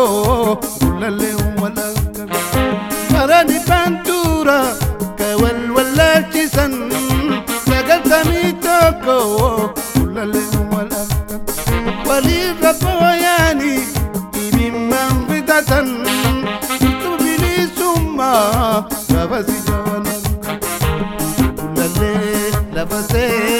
ولله ولا مراني بانتورا كوال ولا تسن لقلت ميتوكو ولله ولا ولي ربو يعني إبي من بدتن تبي لي سما لبسي جوانا ولله لبسي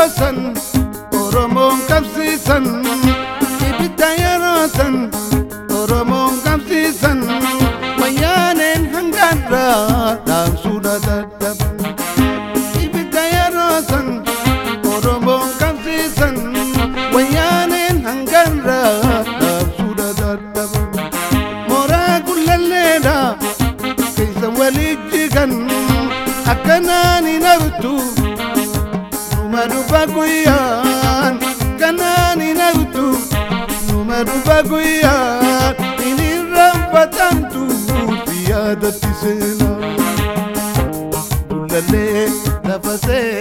Rasan, Oromon Kapsisan, Numa duba guyan Kanani nautu Numa duba guyan Inin rampatantu Piyadati sena Dulale tafasena